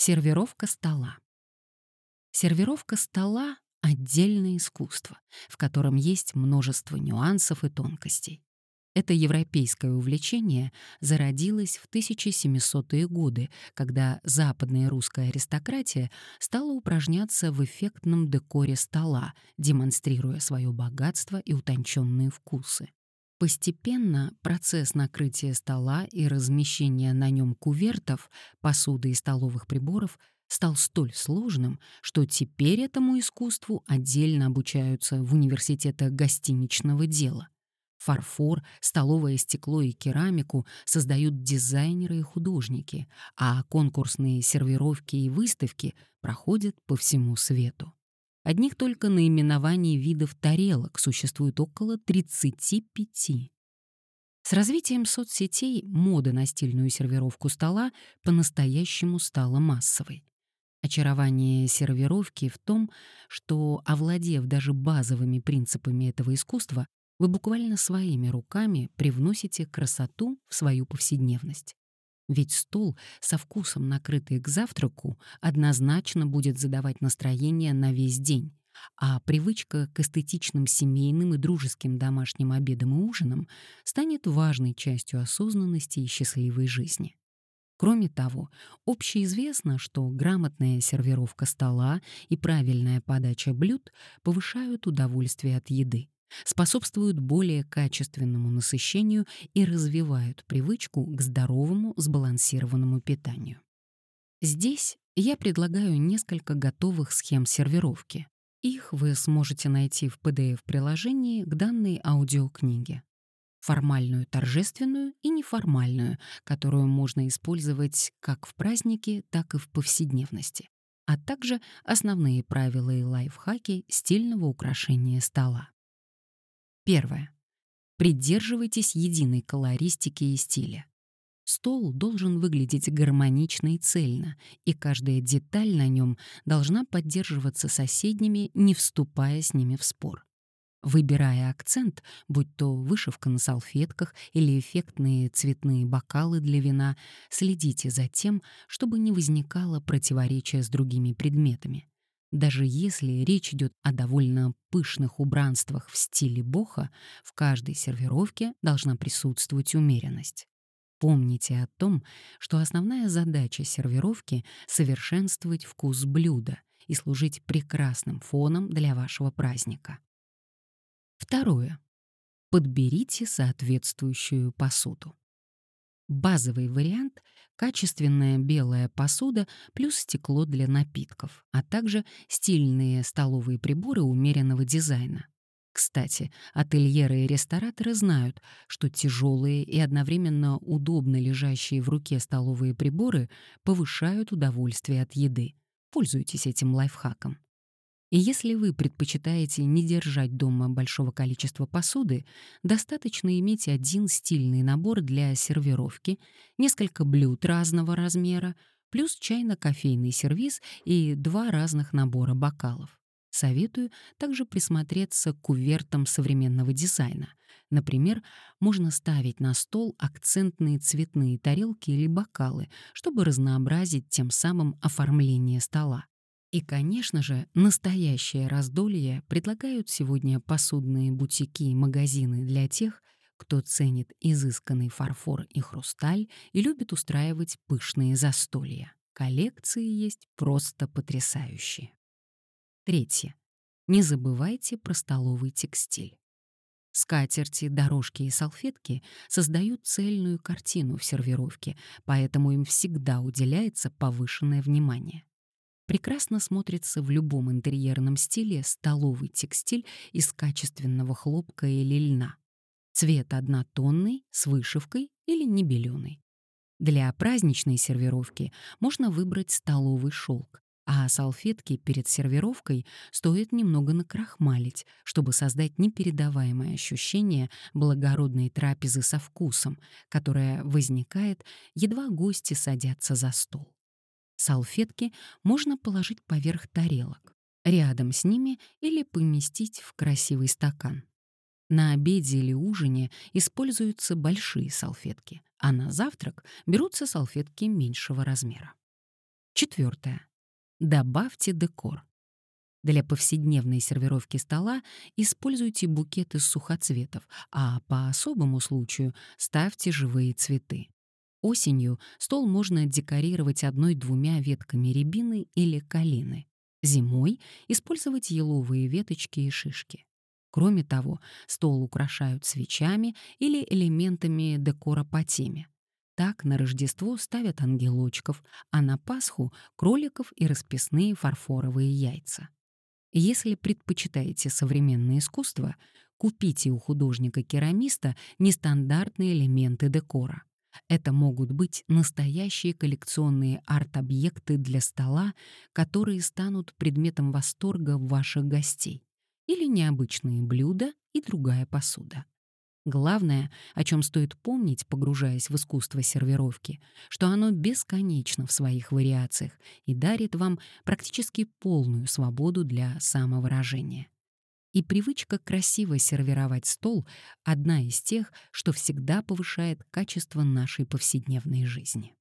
Сервировка стола. Сервировка стола — отдельное искусство, в котором есть множество нюансов и тонкостей. Это европейское увлечение зародилось в 1700-е годы, когда западная русская аристократия стала упражняться в эффектном декоре стола, демонстрируя свое богатство и утонченные вкусы. Постепенно процесс накрытия стола и размещения на нем кувертов, посуды и столовых приборов стал столь сложным, что теперь этому искусству отдельно обучаются в университетах гостиничного дела. Фарфор, столовое стекло и керамику создают дизайнеры и художники, а конкурсные сервировки и выставки проходят по всему свету. Одних только наименований видов тарелок существует около 35. С развитием соцсетей мода на стильную сервировку стола по-настоящему стала массовой. Очарование сервировки в том, что, овладев даже базовыми принципами этого искусства, вы буквально своими руками привносите красоту в свою повседневность. Ведь стол, со вкусом накрытый к завтраку, однозначно будет задавать настроение на весь день, а привычка к эстетичным семейным и дружеским домашним обедам и ужинам станет важной частью осознанности и счастливой жизни. Кроме того, общеизвестно, что грамотная сервировка стола и правильная подача блюд повышают удовольствие от еды способствуют более качественному насыщению и развивают привычку к здоровому сбалансированному питанию. Здесь я предлагаю несколько готовых схем сервировки. Их вы сможете найти в PDF-приложении к данной аудиокниге. Формальную, торжественную и неформальную, которую можно использовать как в празднике, так и в повседневности, а также основные правила и лайфхаки стильного украшения стола. Первое. Придерживайтесь единой колористики и стиля. Стол должен выглядеть гармонично и цельно, и каждая деталь на нем должна поддерживаться соседними, не вступая с ними в спор. Выбирая акцент, будь то вышивка на салфетках или эффектные цветные бокалы для вина, следите за тем, чтобы не возникало противоречия с другими предметами. Даже если речь идет о довольно пышных убранствах в стиле боха, в каждой сервировке должна присутствовать умеренность. Помните о том, что основная задача сервировки — совершенствовать вкус блюда и служить прекрасным фоном для вашего праздника. Второе. Подберите соответствующую посуду. Базовый вариант — качественная белая посуда плюс стекло для напитков, а также стильные столовые приборы умеренного дизайна. Кстати, ательеры и рестораторы знают, что тяжелые и одновременно удобно лежащие в руке столовые приборы повышают удовольствие от еды. Пользуйтесь этим лайфхаком. И если вы предпочитаете не держать дома большого количества посуды, достаточно иметь один стильный набор для сервировки, несколько блюд разного размера, плюс чайно-кофейный сервиз и два разных набора бокалов. Советую также присмотреться к кувертам современного дизайна. Например, можно ставить на стол акцентные цветные тарелки или бокалы, чтобы разнообразить тем самым оформление стола. И, конечно же, настоящее раздолье предлагают сегодня посудные бутики и магазины для тех, кто ценит изысканный фарфор и хрусталь и любит устраивать пышные застолья. Коллекции есть просто потрясающие. Третье. Не забывайте про столовый текстиль. Скатерти, дорожки и салфетки создают цельную картину в сервировке, поэтому им всегда уделяется повышенное внимание. Прекрасно смотрится в любом интерьерном стиле столовый текстиль из качественного хлопка или льна. Цвет однотонный, с вышивкой или небеленый. Для праздничной сервировки можно выбрать столовый шелк, а салфетки перед сервировкой стоит немного накрахмалить, чтобы создать непередаваемое ощущение благородной трапезы со вкусом, которое возникает, едва гости садятся за стол. Салфетки можно положить поверх тарелок, рядом с ними или поместить в красивый стакан. На обеде или ужине используются большие салфетки, а на завтрак берутся салфетки меньшего размера. Четвертое. Добавьте декор. Для повседневной сервировки стола используйте букет из сухоцветов, а по особому случаю ставьте живые цветы. Осенью стол можно декорировать одной-двумя ветками рябины или калины. Зимой использовать еловые веточки и шишки. Кроме того, стол украшают свечами или элементами декора по теме. Так на Рождество ставят ангелочков, а на Пасху — кроликов и расписные фарфоровые яйца. Если предпочитаете современное искусство, купите у художника-керамиста нестандартные элементы декора. Это могут быть настоящие коллекционные арт-объекты для стола, которые станут предметом восторга ваших гостей, или необычные блюда и другая посуда. Главное, о чем стоит помнить, погружаясь в искусство сервировки, что оно бесконечно в своих вариациях и дарит вам практически полную свободу для самовыражения. И привычка красиво сервировать стол — одна из тех, что всегда повышает качество нашей повседневной жизни.